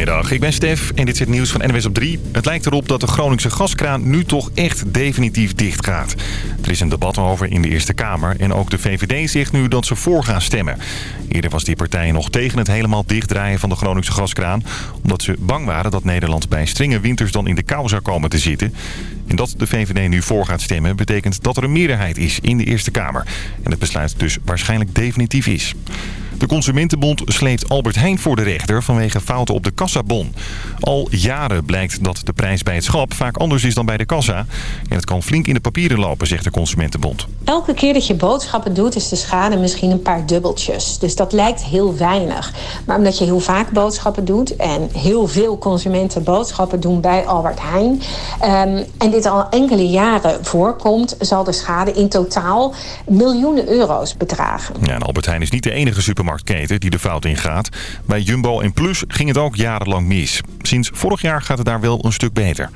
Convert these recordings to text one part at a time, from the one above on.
Goedemiddag, ik ben Stef en dit is het nieuws van NWS op 3. Het lijkt erop dat de Groningse gaskraan nu toch echt definitief dicht gaat. Er is een debat over in de Eerste Kamer en ook de VVD zegt nu dat ze voor gaan stemmen. Eerder was die partij nog tegen het helemaal dichtdraaien van de Groningse gaskraan... omdat ze bang waren dat Nederland bij strenge winters dan in de kou zou komen te zitten. En dat de VVD nu voor gaat stemmen betekent dat er een meerderheid is in de Eerste Kamer. En het besluit dus waarschijnlijk definitief is. De Consumentenbond sleept Albert Heijn voor de rechter vanwege fouten op de kassabon. Al jaren blijkt dat de prijs bij het schap vaak anders is dan bij de kassa. En het kan flink in de papieren lopen, zegt de Consumentenbond. Elke keer dat je boodschappen doet is de schade misschien een paar dubbeltjes. Dus dat lijkt heel weinig. Maar omdat je heel vaak boodschappen doet... en heel veel consumenten boodschappen doen bij Albert Heijn... Um, en dit al enkele jaren voorkomt... zal de schade in totaal miljoenen euro's bedragen. Ja, en Albert Heijn is niet de enige supermarktketen die de fout ingaat. Bij Jumbo en Plus ging het ook jarenlang mis. Sinds vorig jaar gaat het daar wel een stuk beter.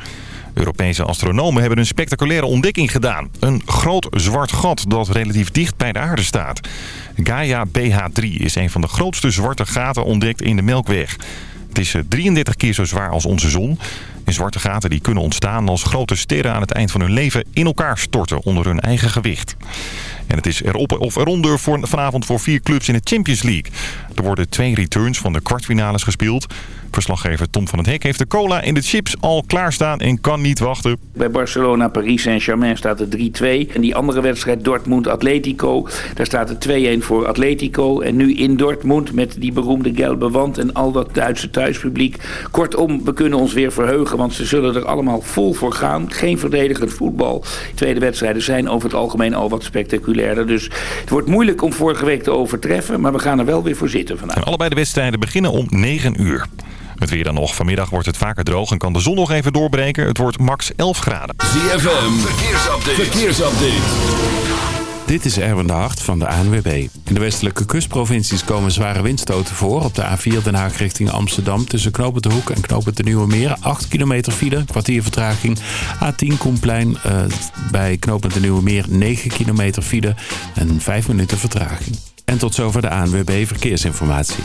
Europese astronomen hebben een spectaculaire ontdekking gedaan. Een groot zwart gat dat relatief dicht bij de aarde staat. Gaia BH3 is een van de grootste zwarte gaten ontdekt in de Melkweg. Het is 33 keer zo zwaar als onze zon. En zwarte gaten die kunnen ontstaan als grote sterren aan het eind van hun leven in elkaar storten onder hun eigen gewicht. En het is erop of eronder voor, vanavond voor vier clubs in de Champions League. Er worden twee returns van de kwartfinales gespeeld. Verslaggever Tom van het Hek heeft de cola en de chips al klaarstaan en kan niet wachten. Bij Barcelona, Paris Saint-Germain staat het 3-2. En die andere wedstrijd Dortmund-Atletico, daar staat het 2-1 voor Atletico. En nu in Dortmund met die beroemde gelbe wand en al dat Duitse thuispubliek. Kortom, we kunnen ons weer verheugen, want ze zullen er allemaal vol voor gaan. Geen verdedigend voetbal. tweede wedstrijden zijn over het algemeen al wat spectaculairder. Dus het wordt moeilijk om vorige week te overtreffen, maar we gaan er wel weer voor zitten vandaag. En allebei de wedstrijden beginnen om 9 uur. Het weer dan nog. Vanmiddag wordt het vaker droog en kan de zon nog even doorbreken. Het wordt max 11 graden. ZFM, verkeersupdate. verkeersupdate. Dit is Erwin de Hart van de ANWB. In de westelijke kustprovincies komen zware windstoten voor. Op de A4 Den Haag richting Amsterdam tussen Knopen de Hoek en Knopen de Nieuwe Meer. 8 kilometer file, kwartier vertraging. A10 Koenplein uh, bij Knopen de Nieuwe Meer 9 kilometer file en 5 minuten vertraging. En tot zover de ANWB Verkeersinformatie.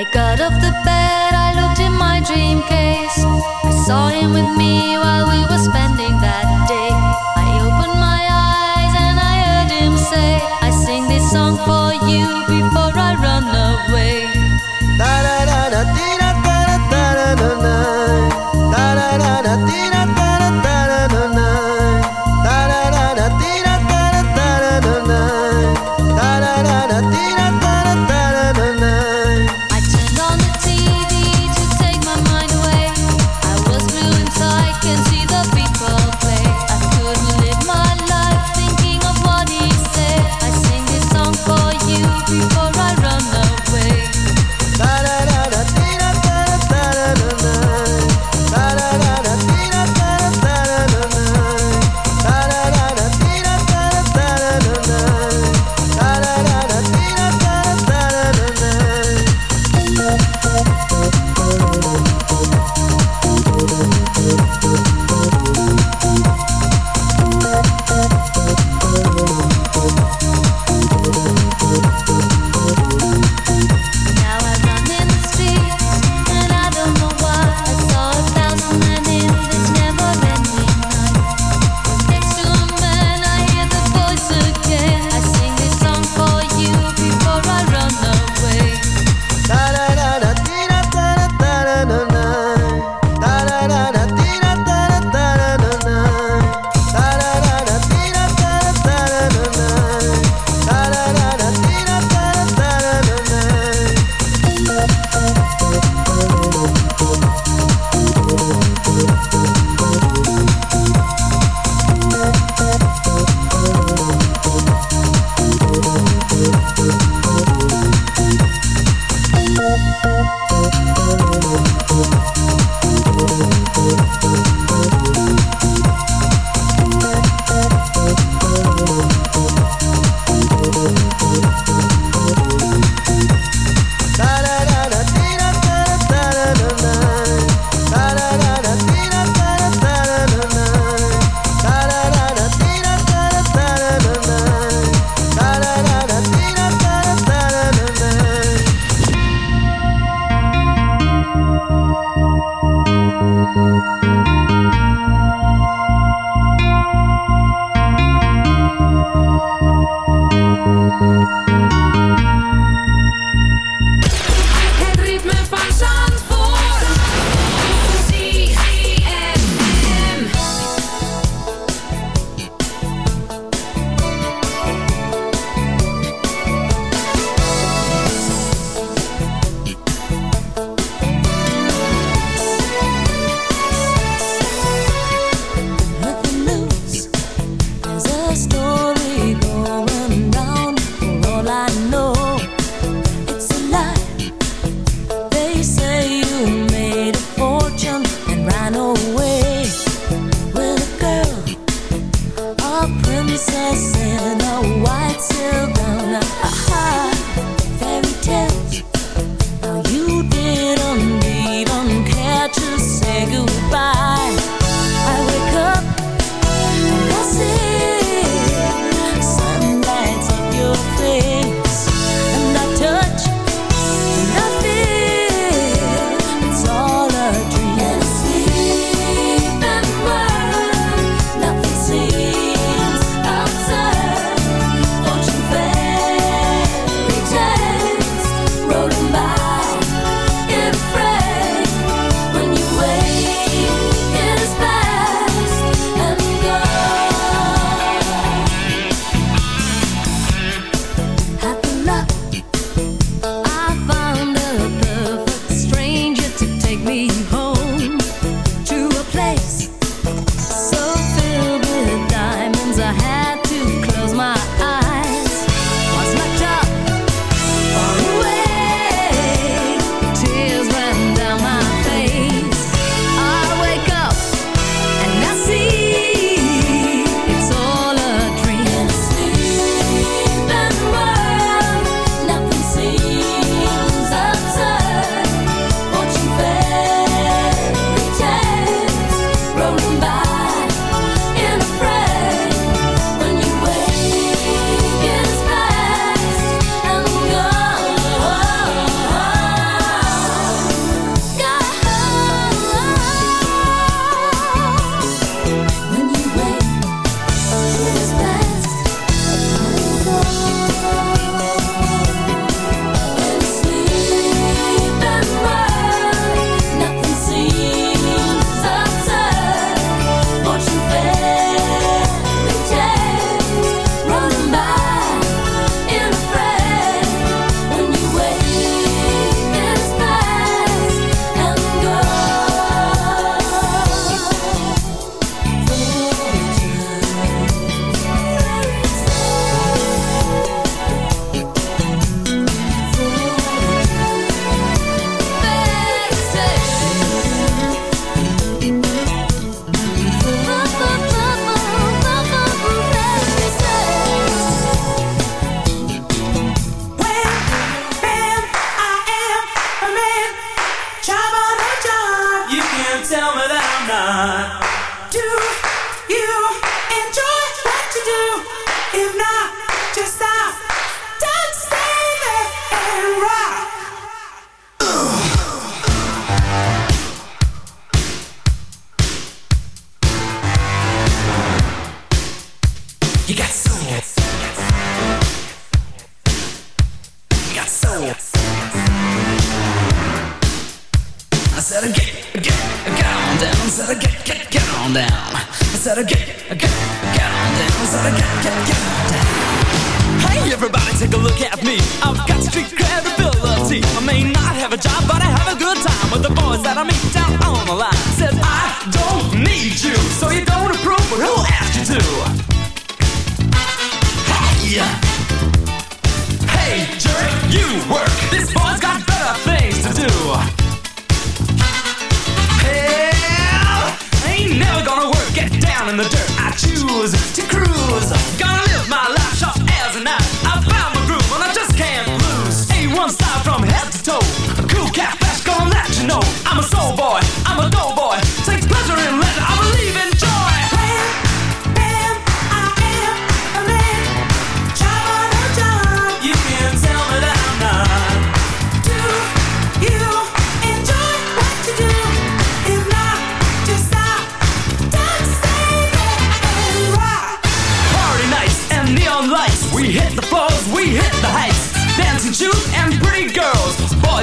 I got off the bed, I looked in my dream case. I saw him with me while we were spending that day. I opened my eyes and I heard him say, I sing this song for you before I run away. Da da da da da da da da da da da da da tuna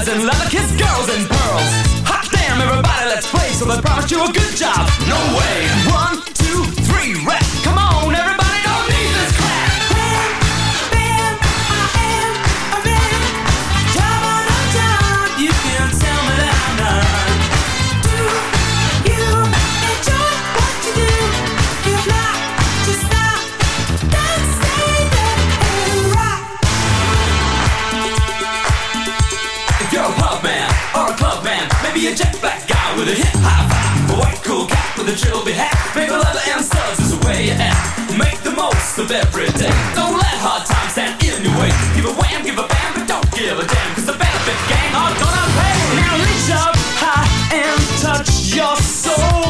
boys and leather kiss girls and pearls. Hot damn, everybody, let's play. So they promised you a good job. No way. One, two, three, rap. Come be a jet black guy with a hip hop vibe. A white cool cat with a trilby hat. Paper leather and studs is the way you act. Make the most of every day. Don't let hard times stand in your way. Give a wham, give a bam, but don't give a damn. Cause the benefit gang are gonna pay. Now reach up high and touch your soul.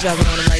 Driving on them like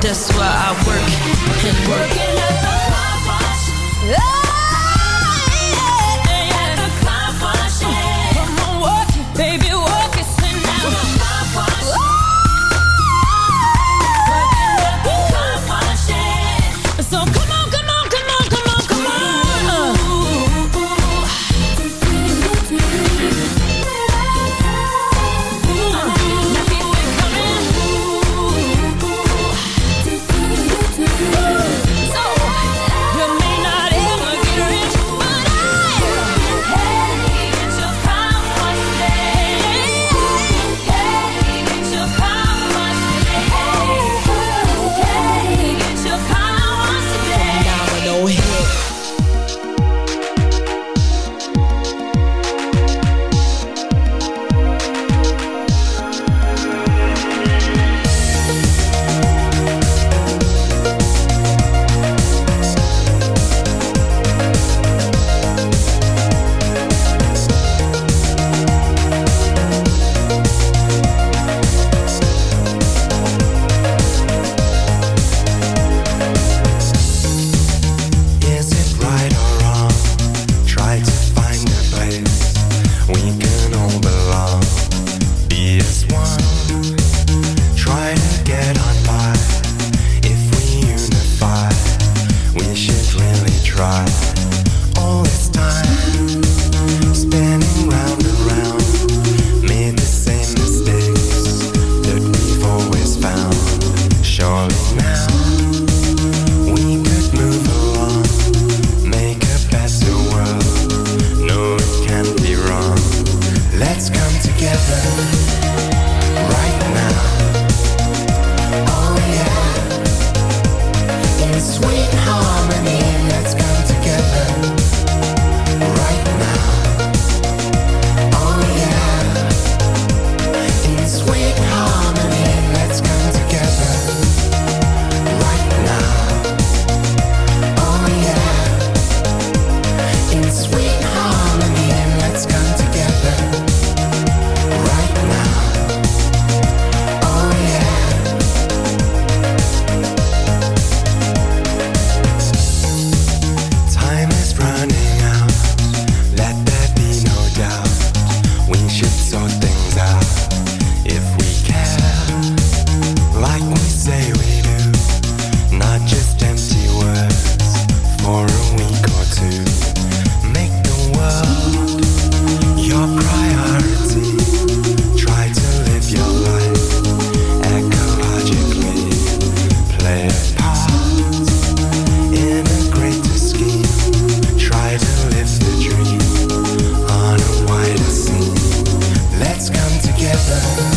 That's why I work and work. Oh! ZFM. side.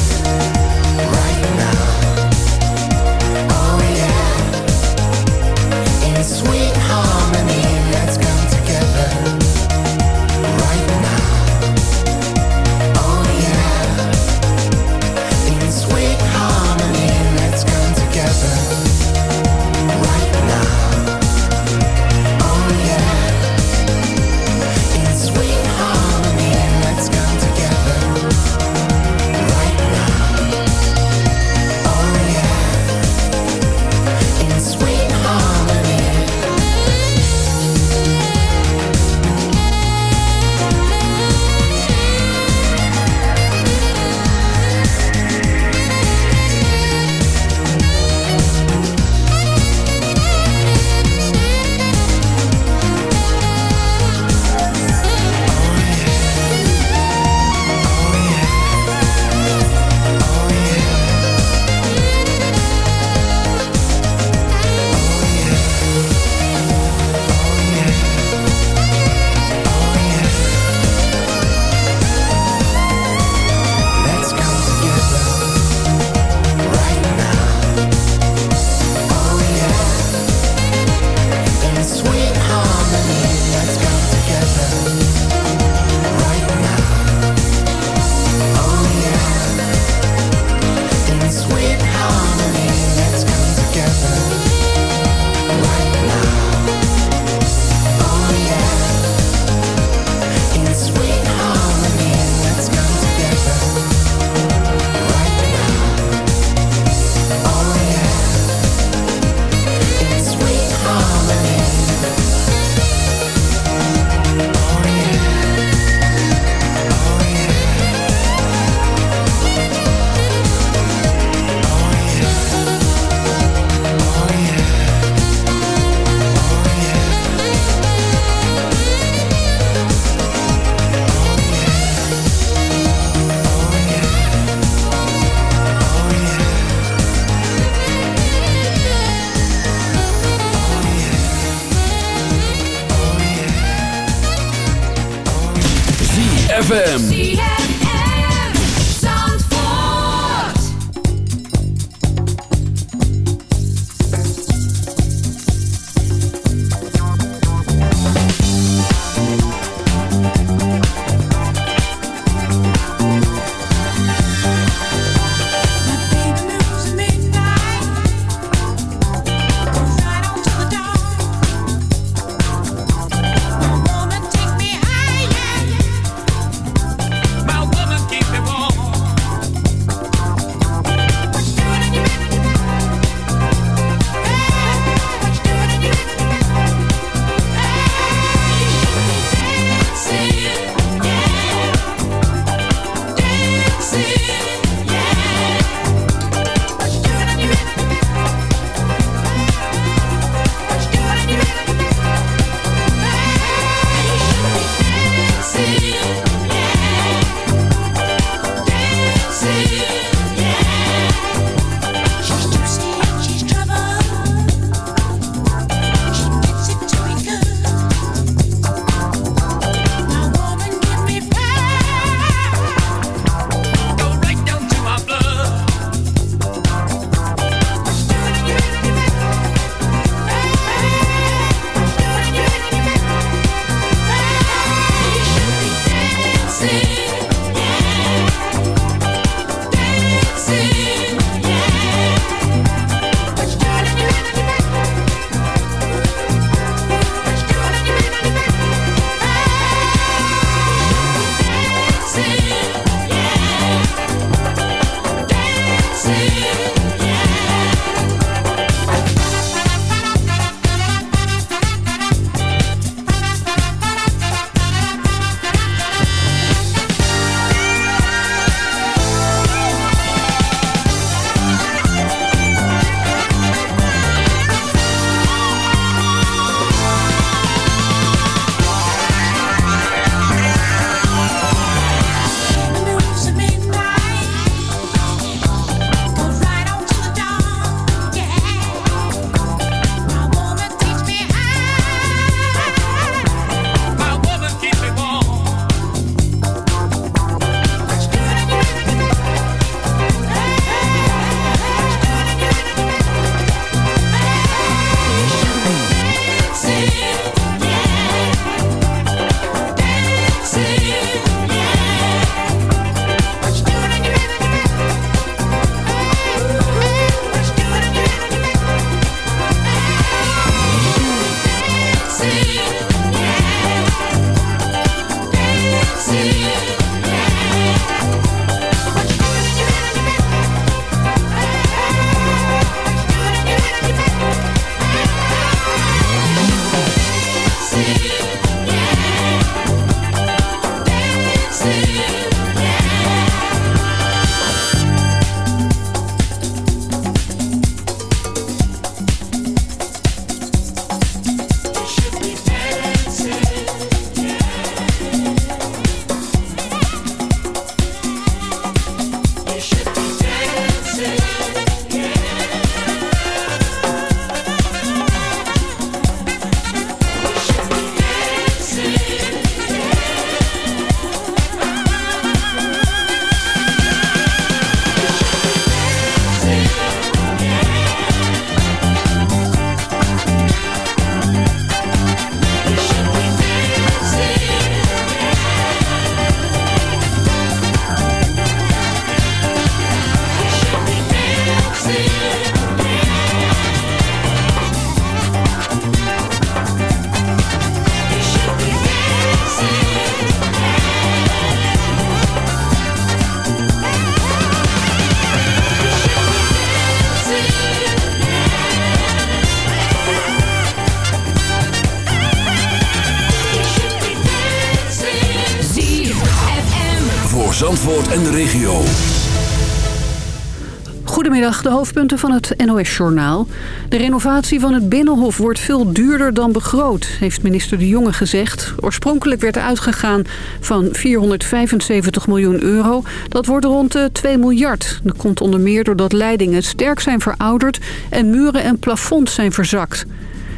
hoofdpunten van het NOS-journaal. De renovatie van het Binnenhof wordt veel duurder dan begroot, heeft minister De Jonge gezegd. Oorspronkelijk werd er uitgegaan van 475 miljoen euro. Dat wordt rond de 2 miljard. Dat komt onder meer doordat leidingen sterk zijn verouderd en muren en plafonds zijn verzakt.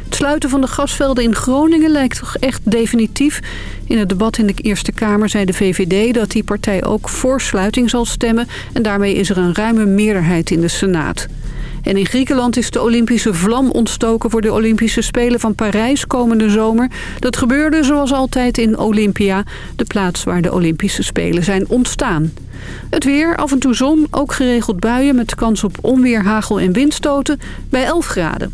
Het sluiten van de gasvelden in Groningen lijkt toch echt definitief. In het debat in de Eerste Kamer zei de VVD dat die partij ook voor sluiting zal stemmen... en daarmee is er een ruime meerderheid in de Senaat. En in Griekenland is de Olympische vlam ontstoken voor de Olympische Spelen van Parijs komende zomer. Dat gebeurde zoals altijd in Olympia, de plaats waar de Olympische Spelen zijn ontstaan. Het weer, af en toe zon, ook geregeld buien met kans op onweer, hagel en windstoten bij 11 graden.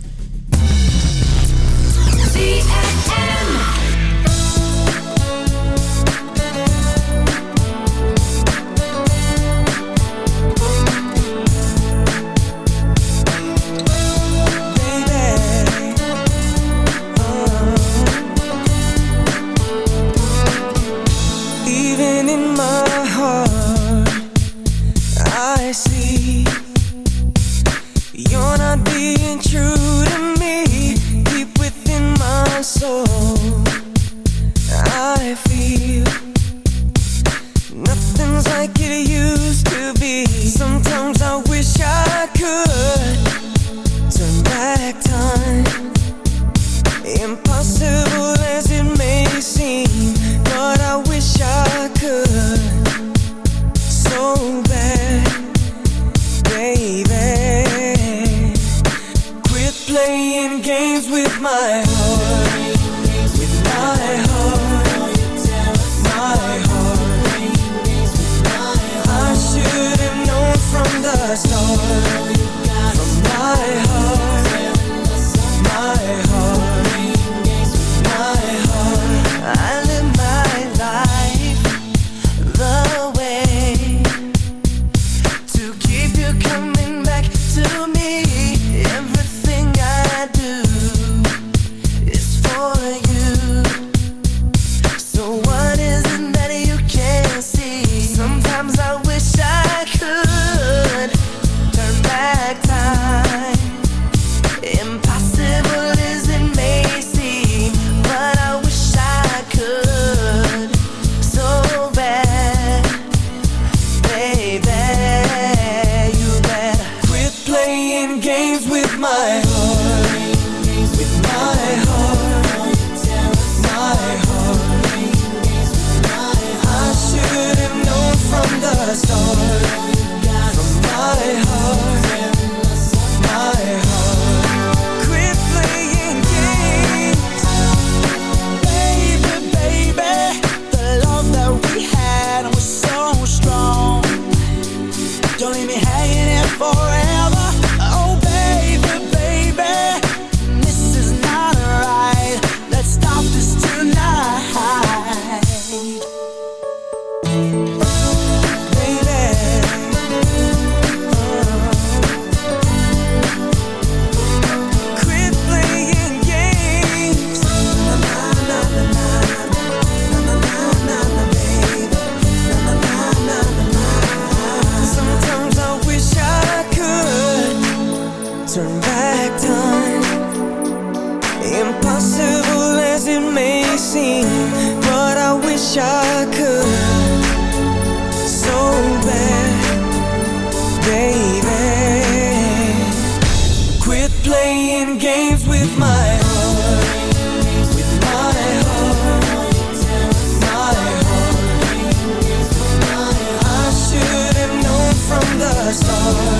our soul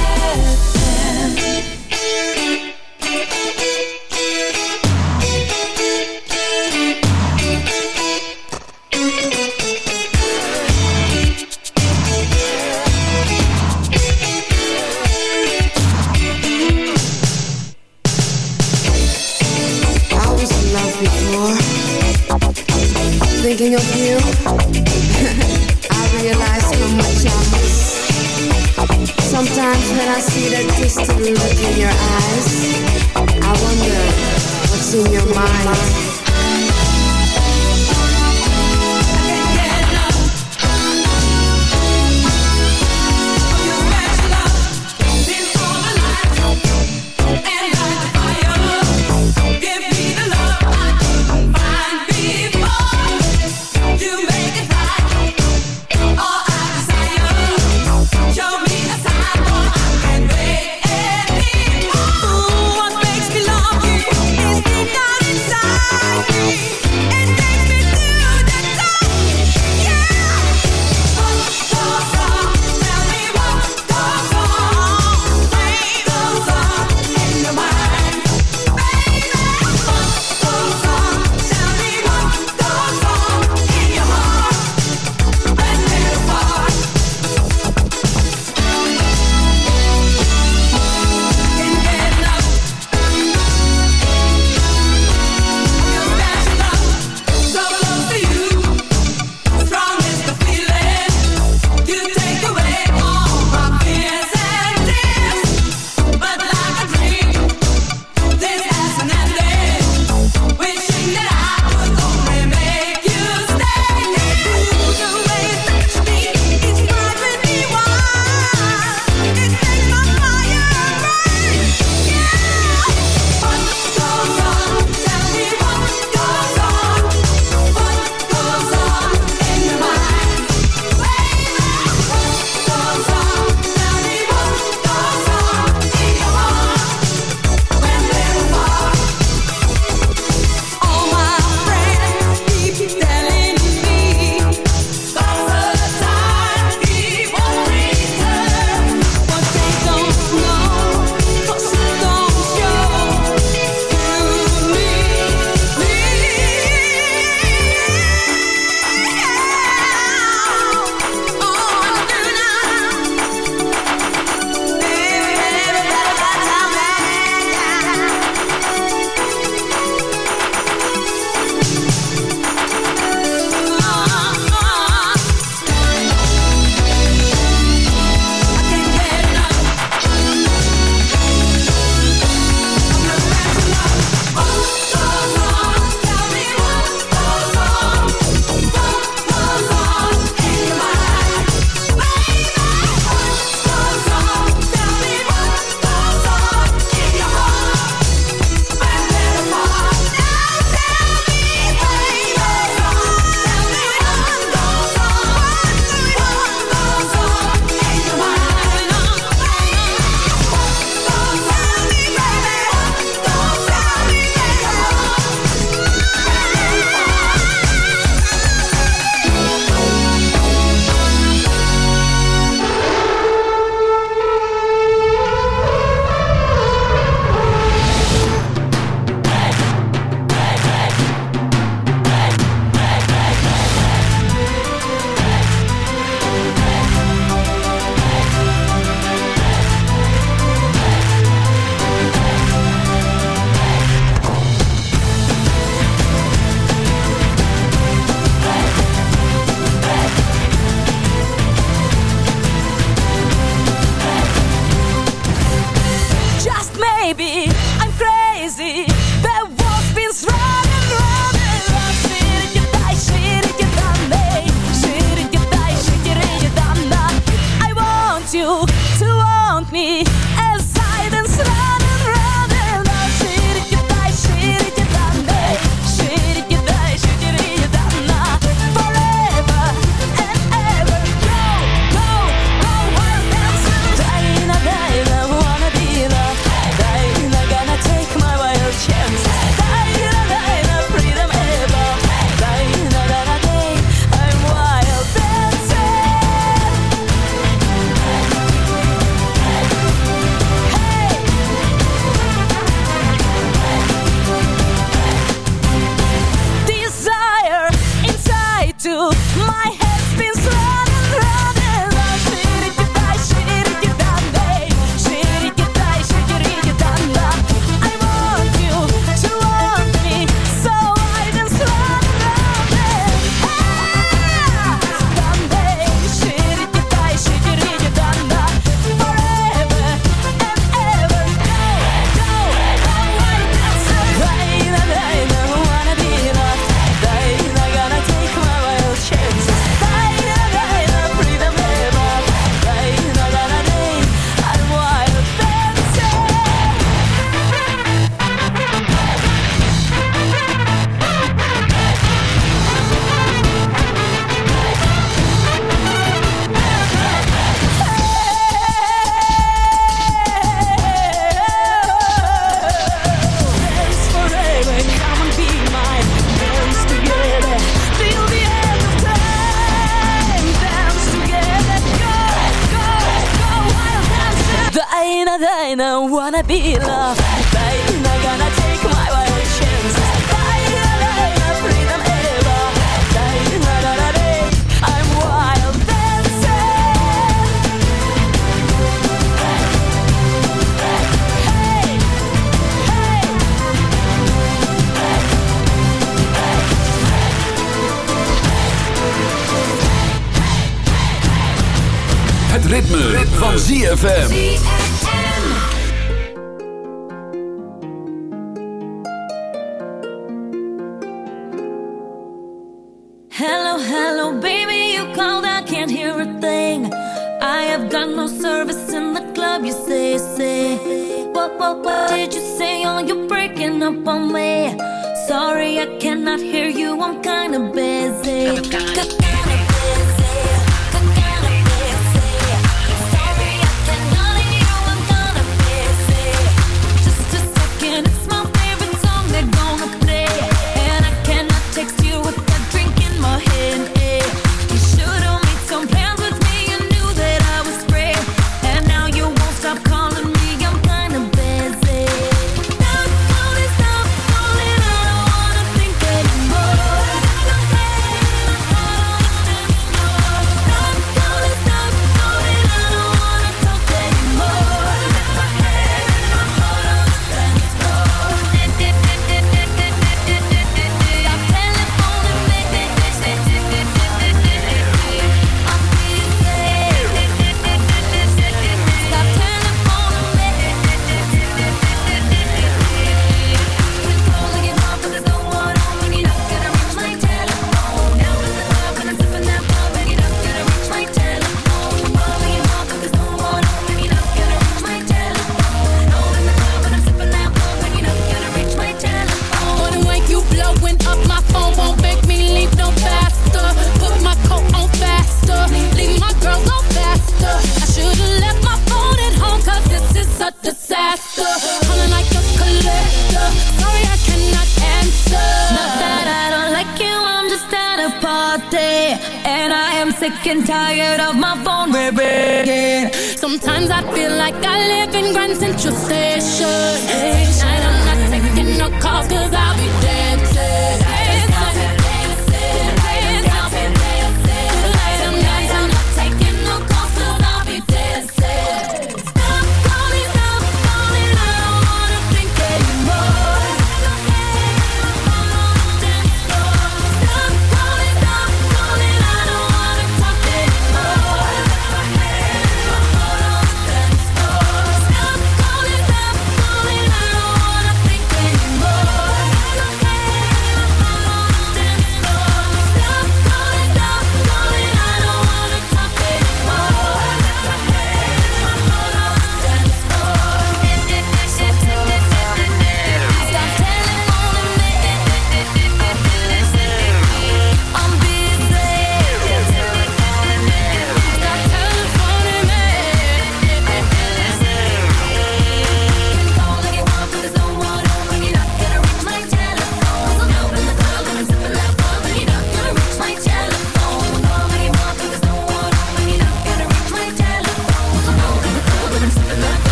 ZFM.